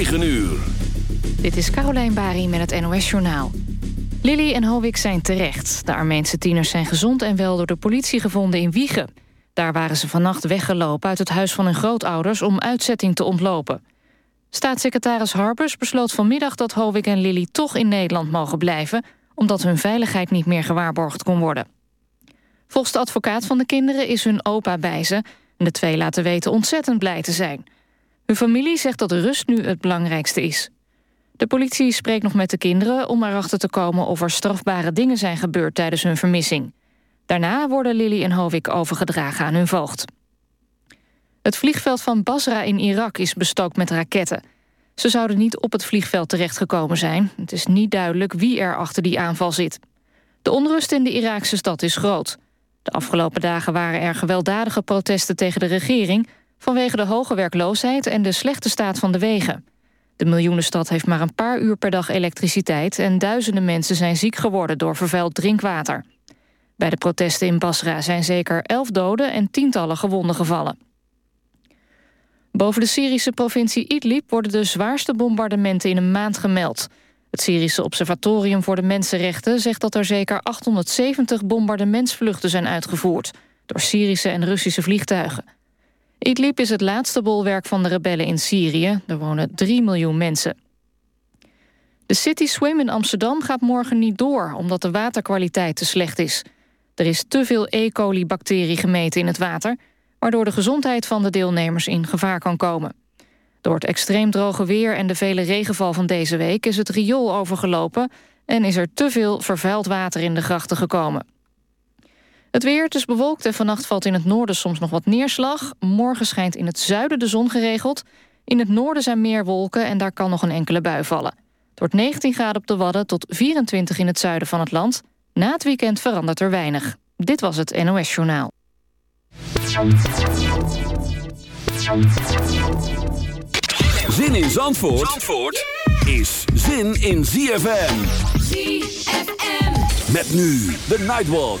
9 uur. Dit is Carolijn Bari met het NOS Journaal. Lily en Hovik zijn terecht. De Armeense tieners zijn gezond en wel door de politie gevonden in Wiegen. Daar waren ze vannacht weggelopen uit het huis van hun grootouders... om uitzetting te ontlopen. Staatssecretaris Harbers besloot vanmiddag dat Hovik en Lily toch in Nederland mogen blijven... omdat hun veiligheid niet meer gewaarborgd kon worden. Volgens de advocaat van de kinderen is hun opa bij ze... en de twee laten weten ontzettend blij te zijn. Hun familie zegt dat rust nu het belangrijkste is. De politie spreekt nog met de kinderen om erachter te komen... of er strafbare dingen zijn gebeurd tijdens hun vermissing. Daarna worden Lily en Hovik overgedragen aan hun voogd. Het vliegveld van Basra in Irak is bestookt met raketten. Ze zouden niet op het vliegveld terechtgekomen zijn. Het is niet duidelijk wie er achter die aanval zit. De onrust in de Iraakse stad is groot. De afgelopen dagen waren er gewelddadige protesten tegen de regering... vanwege de hoge werkloosheid en de slechte staat van de wegen. De miljoenenstad heeft maar een paar uur per dag elektriciteit... en duizenden mensen zijn ziek geworden door vervuild drinkwater. Bij de protesten in Basra zijn zeker elf doden en tientallen gewonden gevallen. Boven de Syrische provincie Idlib worden de zwaarste bombardementen in een maand gemeld. Het Syrische Observatorium voor de Mensenrechten zegt dat er zeker 870 bombardementsvluchten zijn uitgevoerd door Syrische en Russische vliegtuigen. Idlib is het laatste bolwerk van de rebellen in Syrië. Er wonen 3 miljoen mensen. De City Swim in Amsterdam gaat morgen niet door... omdat de waterkwaliteit te slecht is. Er is te veel E. coli-bacterie gemeten in het water... waardoor de gezondheid van de deelnemers in gevaar kan komen. Door het extreem droge weer en de vele regenval van deze week... is het riool overgelopen en is er te veel vervuild water in de grachten gekomen. Het weer, het is bewolkt en vannacht valt in het noorden soms nog wat neerslag. Morgen schijnt in het zuiden de zon geregeld. In het noorden zijn meer wolken en daar kan nog een enkele bui vallen. Het wordt 19 graden op de Wadden tot 24 in het zuiden van het land. Na het weekend verandert er weinig. Dit was het NOS Journaal. Zin in Zandvoort, Zandvoort is zin in ZFM. ZFM. Met nu de Nightwalk.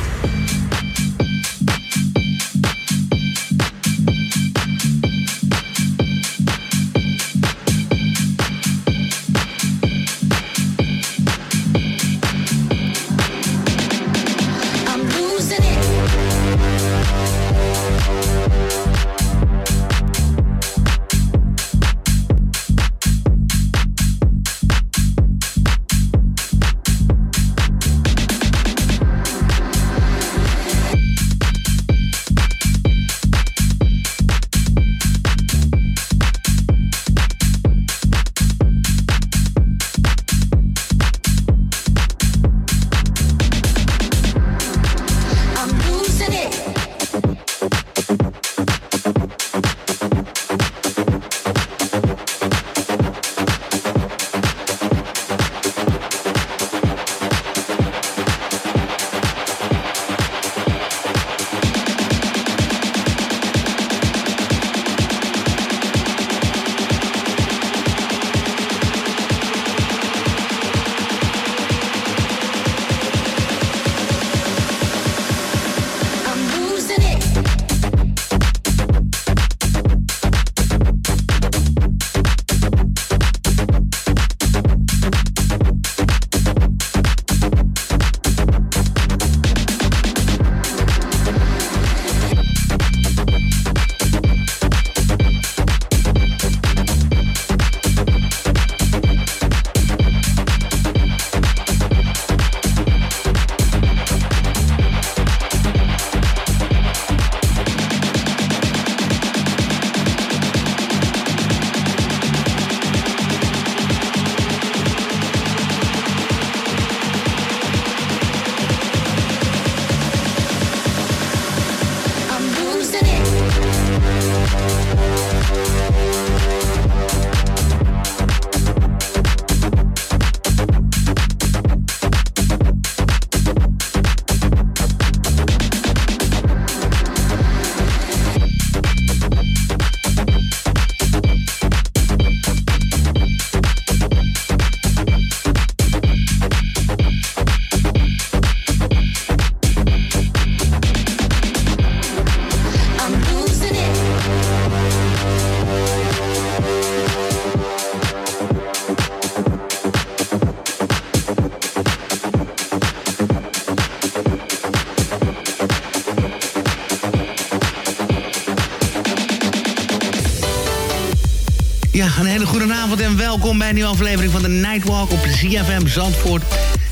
Een nieuwe aflevering van de Nightwalk op ZFM Zandvoort.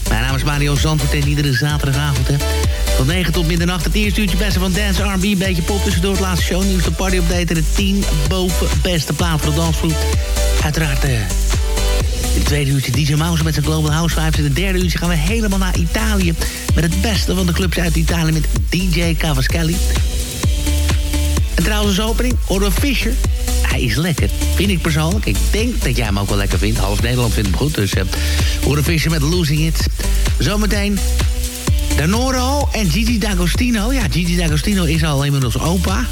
Mijn naam is Mario Zandvoort en iedere zaterdagavond hè, van 9 tot middernacht het eerste uurtje beste van Dance R&B. Een beetje pop tussendoor het laatste shownieuws, de party update en de 10 boven beste plaat voor de dansvloer. Uiteraard eh, in het tweede uurtje DJ Mouse met zijn Global House Vibes. In het derde uurtje gaan we helemaal naar Italië met het beste van de clubs uit Italië met DJ Cavaschelli. En trouwens als opening, Oro Fischer is lekker. Vind ik persoonlijk. Ik denk dat jij hem ook wel lekker vindt. Half Nederland vindt hem goed. Dus uh, Hoor Fischer met Losing It. Zometeen Danoro en Gigi D'Agostino. Ja, Gigi D'Agostino is al inmiddels opa.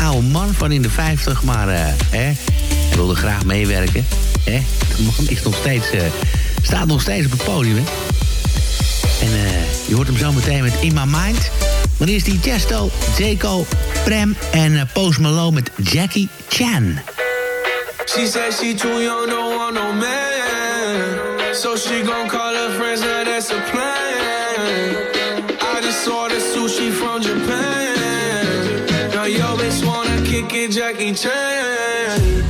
Oude man van in de 50, maar uh, hè, hij wilde graag meewerken. Hè. Is nog steeds, uh, staat nog steeds op het podium. En je hoort hem zo meteen met In My Mind. Maar eerst die Chesto, Jaco, Prem en Post Malone met Jackie Chan. She said she too young, don't want no man. So she gon' call her friends, now that's a plan. I just saw the sushi from Japan. Now yo bitch wanna kick it, Jackie Chan.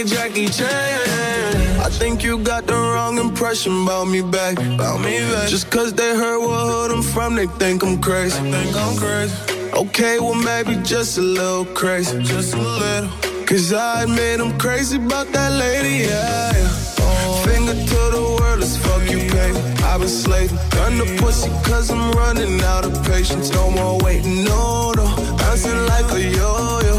It, Jackie Chan. I think you got the wrong impression about me back. About me back. Just cause they heard what hood I'm from, they think I'm crazy. They think I'm crazy. Okay, well maybe just a little crazy. Just a little. Cause I admit I'm crazy about that lady, yeah. yeah. Finger to the world, let's fuck you, baby. I've been slaving. Gun the pussy cause I'm running out of patience. No more waiting, no, no. Bouncing like a yo-yo.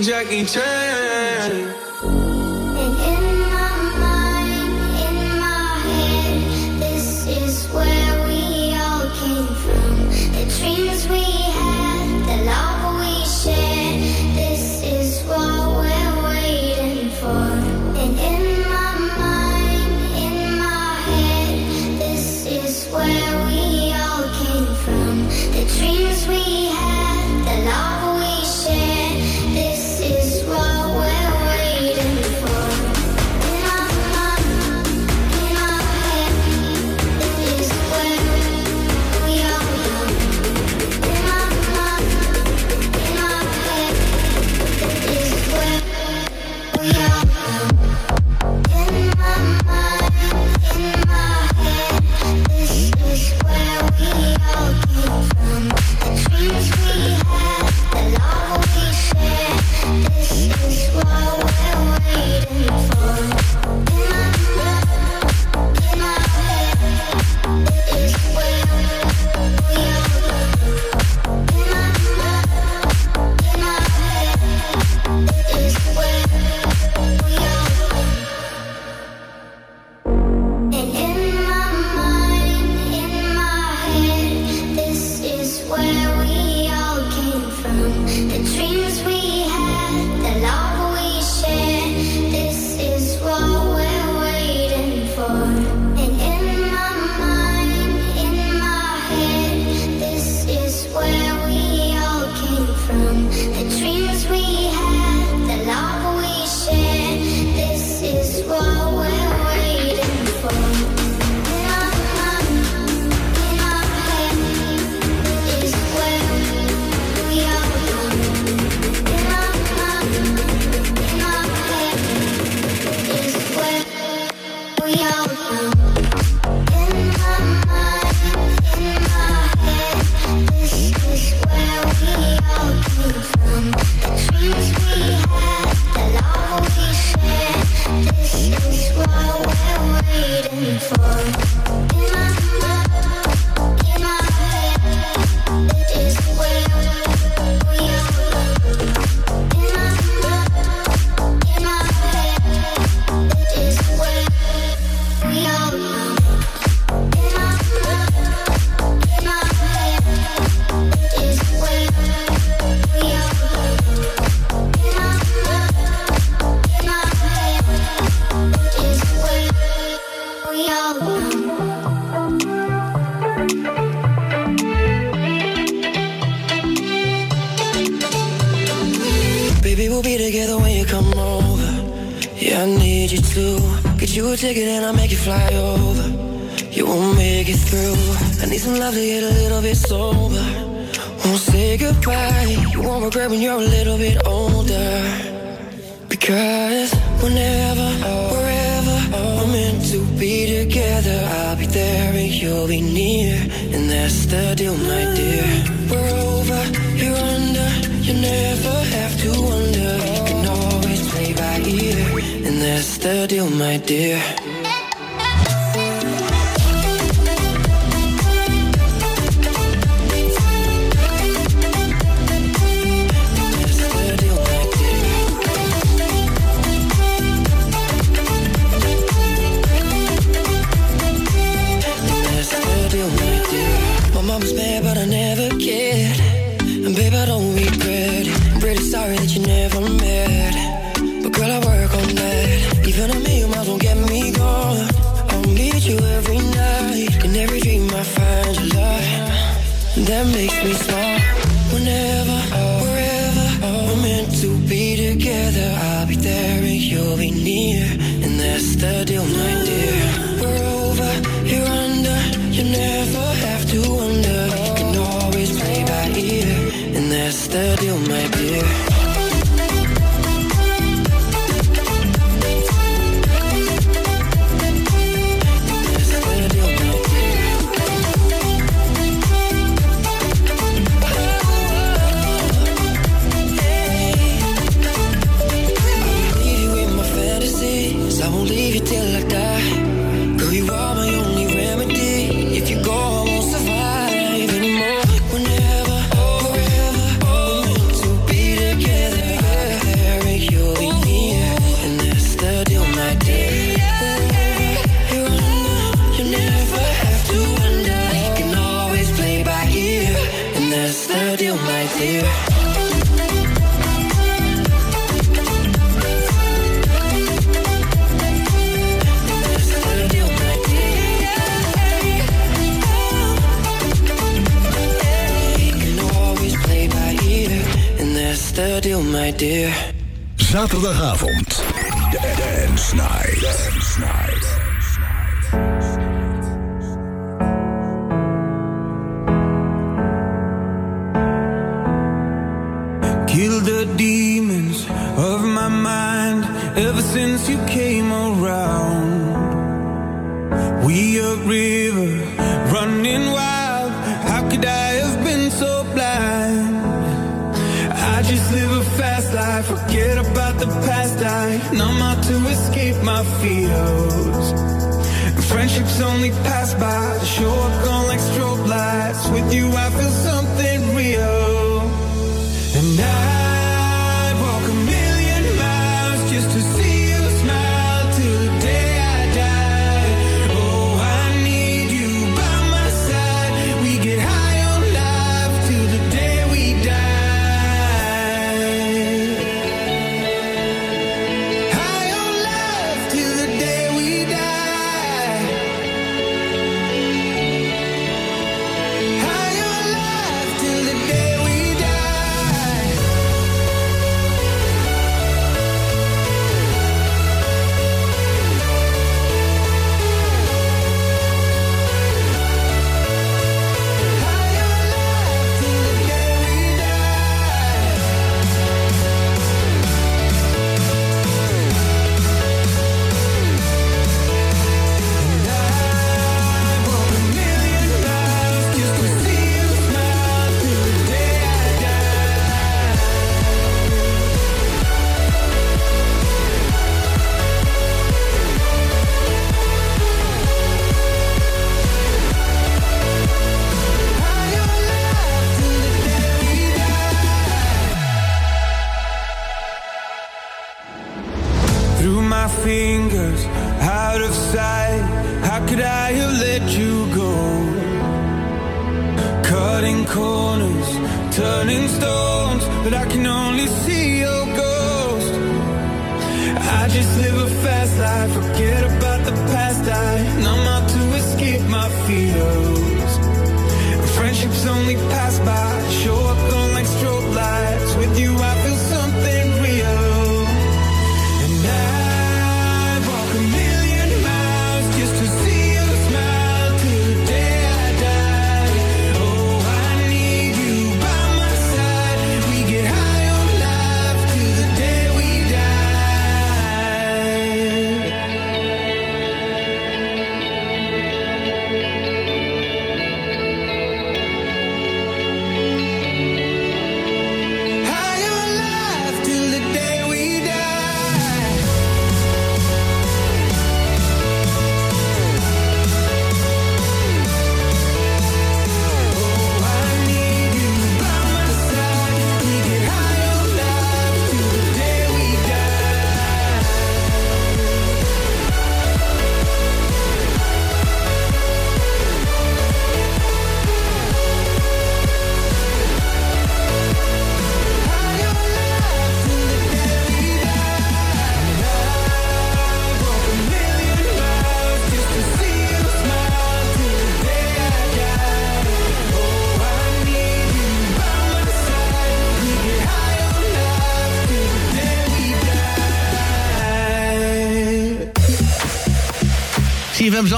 Jackie Chan. Some love to get a little bit sober. Won't say goodbye. You won't regret when you're a little bit older. Because whenever, wherever we're meant to be together, I'll be there and you'll be near. And that's the deal, my dear. We're over, you're under. You never have to wonder. You can always play by ear. And that's the deal, my dear. together, I'll be there and you'll be near. And that's the deal, my dear. We're over, you're under, you never have to wonder. You can always play by ear. And that's the deal, my dear. my dear. Zaterdagavond. Dance Night. Dance Night. Kill the demons of my mind ever since you came around. We a river running wild. How could I? The past. I numb out to escape my fears. Friendships only pass by, show up gone like strobe lights. With you,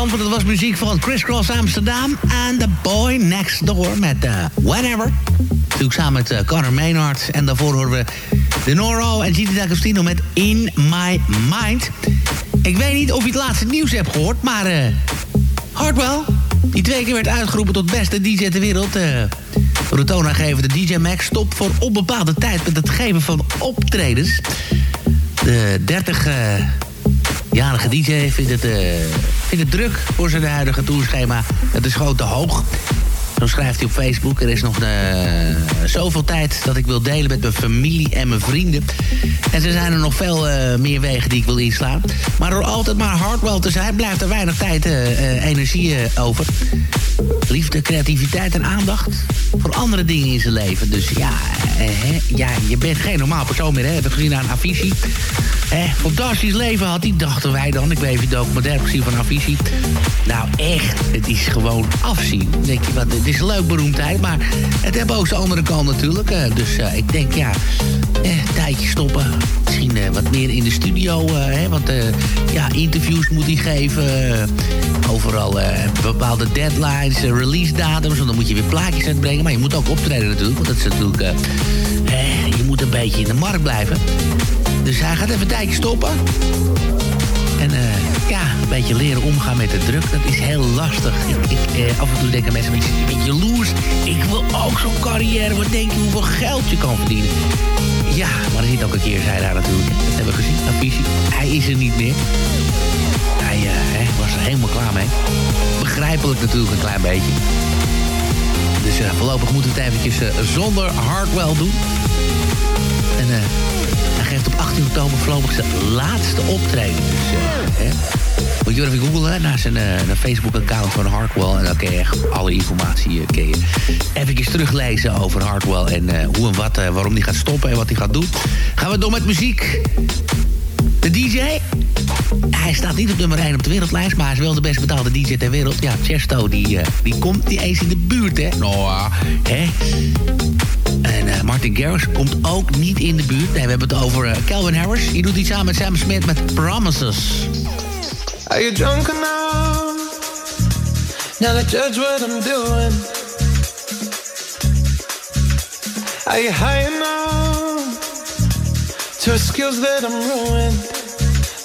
Zandvoort, dat was muziek van Chris Cross Amsterdam... en The Boy Next Door met uh, Whenever. Natuurlijk samen met uh, Connor Maynard. En daarvoor horen we De Noro en Gigi D'Agostino met In My Mind. Ik weet niet of je het laatste nieuws hebt gehoord, maar... Uh, Hardwell, die twee keer werd uitgeroepen tot beste DJ ter wereld... Uh, de toonaangevende DJ Max stopt voor onbepaalde tijd... met het geven van optredens. De 30... jarige DJ vindt het, uh, het druk voor zijn huidige toerschema. Het is gewoon te hoog. Zo schrijft hij op Facebook. Er is nog uh, zoveel tijd dat ik wil delen met mijn familie en mijn vrienden. En er zijn er nog veel uh, meer wegen die ik wil inslaan. Maar door altijd maar hardwell te zijn... blijft er weinig tijd en energie over. Liefde, creativiteit en aandacht voor andere dingen in zijn leven. Dus ja, hè, ja je bent geen normaal persoon meer. Hè? Dat gezien aan Avicii. Eh, fantastisch leven had hij, dachten wij dan. Ik weet even documentaire gezien van Avicii. Nou, echt, het is gewoon afzien. denk je, wat, is leuk beroemdheid, maar het heeft ook zijn andere kant natuurlijk. Uh, dus uh, ik denk, ja, eh, tijdje stoppen. Misschien uh, wat meer in de studio, hè, want ja, interviews moet hij geven. overal bepaalde deadlines, release datums. Want dan moet je weer plaatjes uitbrengen. Maar je moet ook optreden natuurlijk, want dat is natuurlijk... je moet een beetje in de markt blijven. Dus hij gaat even een tijdje stoppen. En eh, ja, een beetje leren omgaan met de druk, dat is heel lastig. Ik, ik, eh, af en toe denken mensen, een beetje jaloers. Ik wil ook zo'n carrière. Wat denk je hoeveel geld je kan verdienen? Ja, maar er zit ook een keer, zei daar natuurlijk. Dat hebben we gezien, Avicii. Hij is er niet meer. Hij uh, was er helemaal klaar mee. Begrijpelijk natuurlijk een klein beetje. Dus uh, voorlopig moeten we het eventjes uh, zonder Hardwell doen. En uh, hij geeft op 18 oktober voorlopig zijn laatste optreden. Dus, hè. Moet je even googlen naar zijn Facebook-account van Hardwell. En dan kun je echt alle informatie kun je eventjes teruglezen over Hardwell. En hoe en wat, waarom hij gaat stoppen en wat hij gaat doen. Gaan we door met muziek. De DJ. Hij staat niet op nummer 1 op de wereldlijst, maar hij is wel de best betaalde DJ ter wereld. Ja, Chesto, die, die komt niet eens in de buurt, hè. Nou, hè. En uh, Martin Garrix komt ook niet in de buurt. Nee, we hebben het over uh, Calvin Harris. Die doet iets samen met Sam Smith met Promises. Are you drunk enough now to judge what I'm doing? Are you high enough to skills that I'm ruined?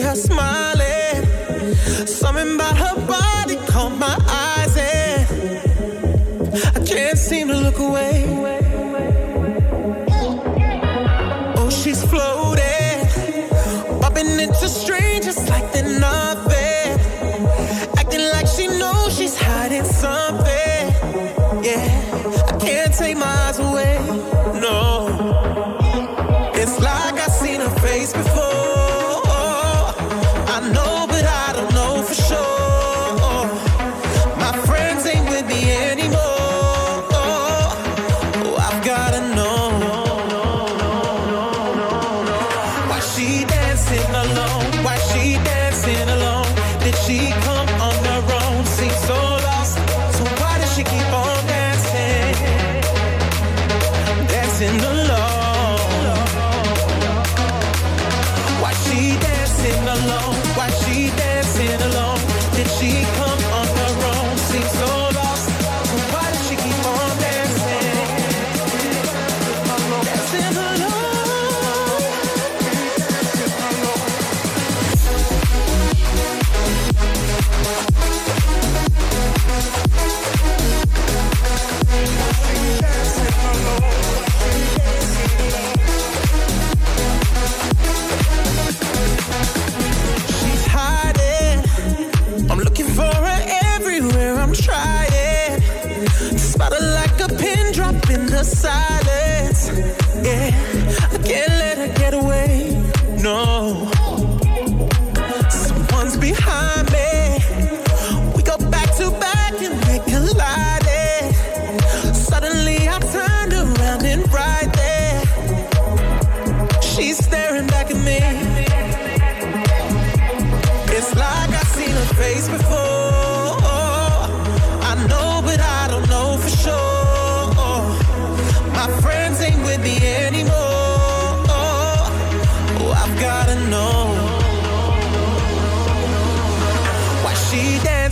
her smiling. Something about her body caught my eyes, and I can't seem to look away. the silence. Yeah.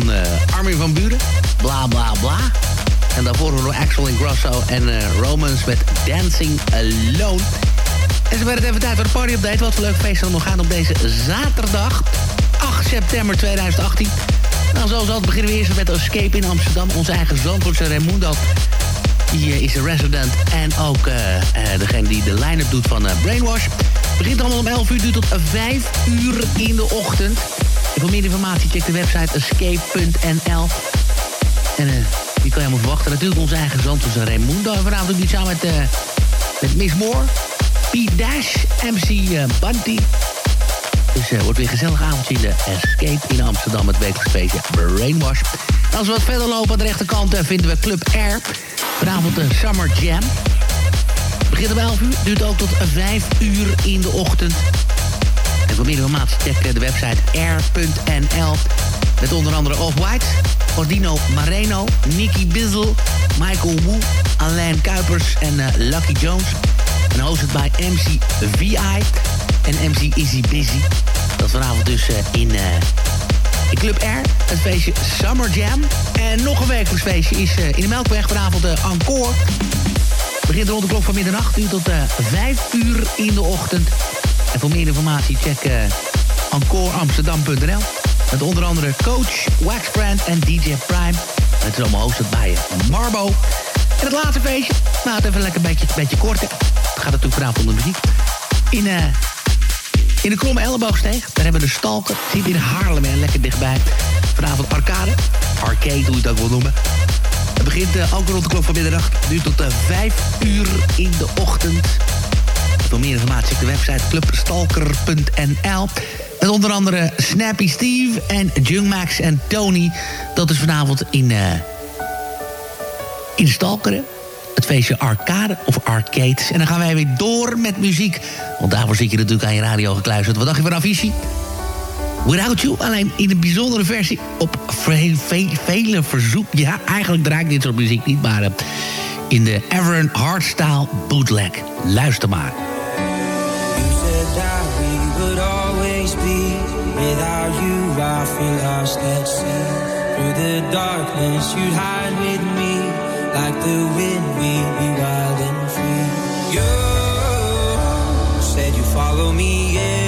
Van uh, Armin van Buren. Bla bla bla. En daarvoor horen we Axel Grosso en uh, Romans met Dancing Alone. En ze werden even tijd voor de party update. Wat voor leuk feest er nog gaan op deze zaterdag. 8 september 2018. Nou, zoals altijd beginnen we eerst met Escape in Amsterdam. Onze eigen Zandvoortse Raimundo. Die uh, is de resident en ook uh, uh, degene die de line-up doet van Brainwash. Begint allemaal om 11 uur, duurt tot 5 uur in de ochtend. En voor meer informatie check de website escape.nl. En die kan je helemaal verwachten. Natuurlijk onze eigen Zandvoortse Raimundo. En vanavond doet hij samen met, met Miss Moore. Pete Dash, MC Bunty. Dus uh, wordt weer een gezellig avondje in de Escape in Amsterdam... met wekelijks feestje Brainwash. Als we wat verder lopen aan de rechterkant uh, vinden we Club Air. Vanavond de Summer Jam. Begint om 11 uur, duurt ook tot 5 uur in de ochtend. Voor meer informatie check de website air.nl. Met onder andere Off-White, Ordino Mareno, Nicky Bizzle, Michael Wu, Alain Kuipers en uh, Lucky Jones. En hosted bij MC VI en MC Easy Busy. Dat vanavond dus uh, in, Club R, het feestje Summer Jam. En nog een wekelijks feestje is in de Melkweg vanavond de Encore. Begint rond de klok van middernacht uur tot 5 uur in de ochtend. En voor meer informatie check encoreamsterdam.nl. Met onder andere coach, Waxbrand en DJ Prime. Het is allemaal hosted bij Marbo. En het laatste feestje, het even lekker een beetje, beetje kort. Het gaat natuurlijk vanavond om de muziek. In, uh, in de Kromme Elleboogsteeg, daar hebben we de Stalker. Zit in Haarlem en lekker dichtbij. Vanavond arcade. Arcade, hoe je het ook wil noemen. Het begint uh, ook rond de klok van. Nu tot uh, 5 uur in de ochtend. Voor meer informatie op de website clubstalker.nl. Met onder andere Snappy Steve en Jungmax en Tony. Dat is vanavond in, uh, in Stalkeren het feestje Arcade of Arcades. En dan gaan wij weer door met muziek. Want daarvoor zit je natuurlijk aan je radio gekluisterd. Wat dacht je van Avicii? Without You, alleen in een bijzondere versie op ve ve vele verzoek. Ja, eigenlijk draai ik dit soort muziek niet, maar uh, in de Everett Hardstyle bootleg. Luister maar. Feel lost at sea Through the darkness you'd hide with me Like the wind we'd be wild and free. You said you follow me anywhere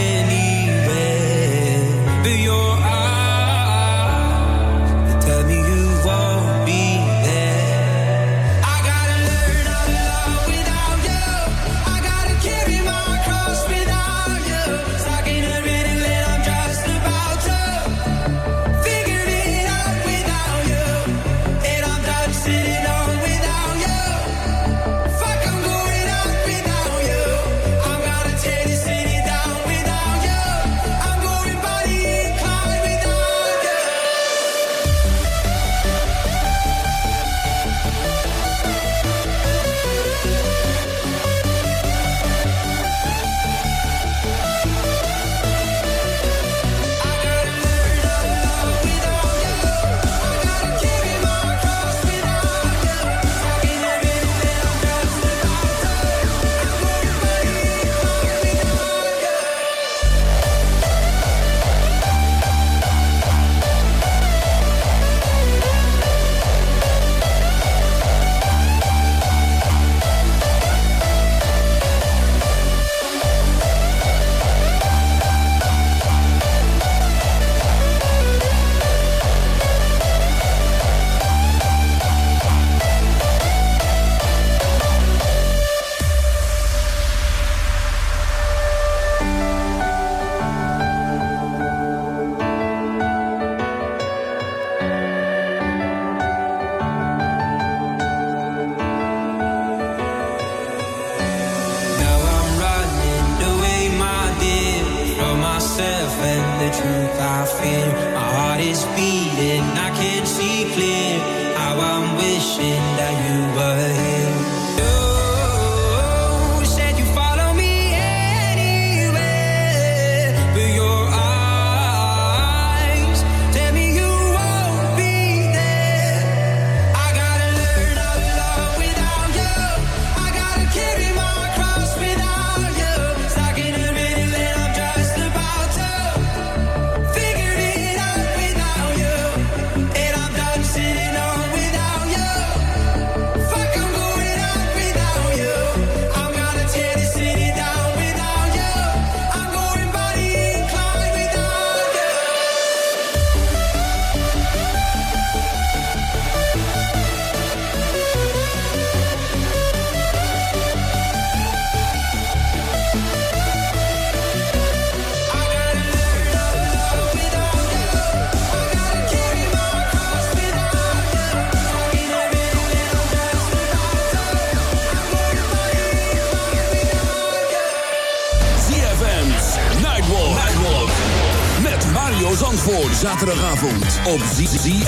op ZFM.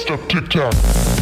Text up,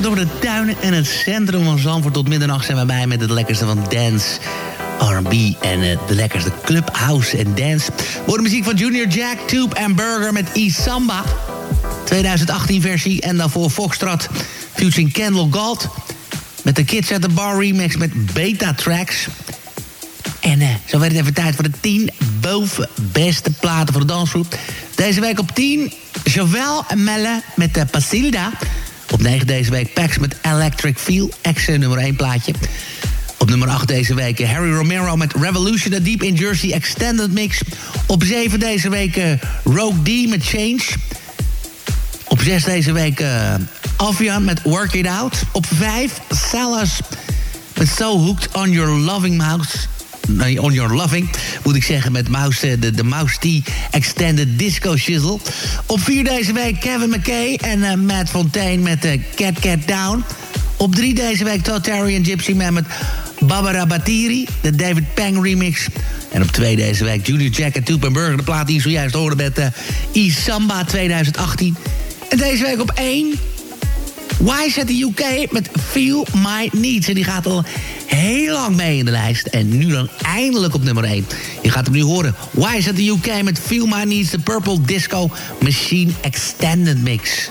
door de tuinen en het centrum van Zandvoort. Tot middernacht zijn we bij met het lekkerste van dance, R&B... en uh, de lekkerste clubhouse en dance. Voor de muziek van Junior Jack, Tube en Burger met E-Samba. 2018 versie en daarvoor Foxtrot featuring Kendall Gold... met de Kids at the Bar remix met Beta Tracks... En uh, zo werd het even tijd voor de 10 boven beste platen voor de dansgroep. Deze week op 10, Jovel en Melle met de uh, Pasilda. Op 9 deze week Pax met Electric Feel, ex nummer 1 plaatje. Op nummer 8 deze week Harry Romero met Revolution, A Deep in Jersey Extended Mix. Op 7 deze week Rogue D met Change. Op 6 deze week uh, Avian met Work It Out. Op 5 Salas met So Hooked on Your Loving Mouse On Your Loving, moet ik zeggen, met Mouse, de, de Mouse T Extended Disco Shizzle. Op vier deze week Kevin McKay en uh, Matt Fontaine met uh, Cat Cat Down. Op drie deze week en Gypsy Man met Barbara Batiri, de David Pang remix. En op twee deze week Junior Jack en Toop Burger, de plaat die je zojuist hoorde met uh, Isamba 2018. En deze week op één Why zet de UK met Feel My Needs. En die gaat al heel lang mee in de lijst. En nu dan eindelijk op nummer 1. Je gaat hem nu horen. Why zet de UK met Feel My Needs. De Purple Disco Machine Extended Mix.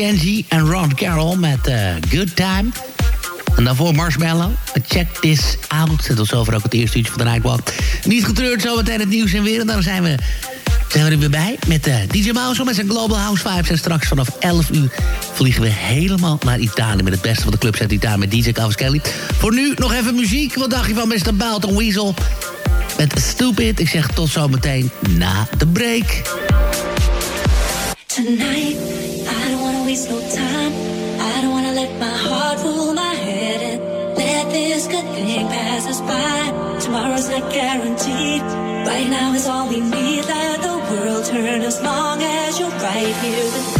Kenzie en Ron Carroll met eh, Good Time. En daarvoor Marshmallow. Check this out. Dat was over ook het eerste uurtje van de Nightwalk. Niet getreurd, zometeen het nieuws en weer. En dan zijn we, zijn we er weer bij met eh, DJ Mouse met zijn Global House Vibes. En straks vanaf 11 uur vliegen we helemaal naar Italië... met het beste van de clubs uit Italië met DJ Kelly. Voor nu nog even muziek. Wat dacht je van Mr. Balton Weasel? Met Stupid. Ik zeg tot zometeen na de break. Tonight, waste no time. I don't wanna let my heart rule my head and let this good thing pass us by. Tomorrow's not guaranteed. Right now is all we need. Let the world turn as long as you're right here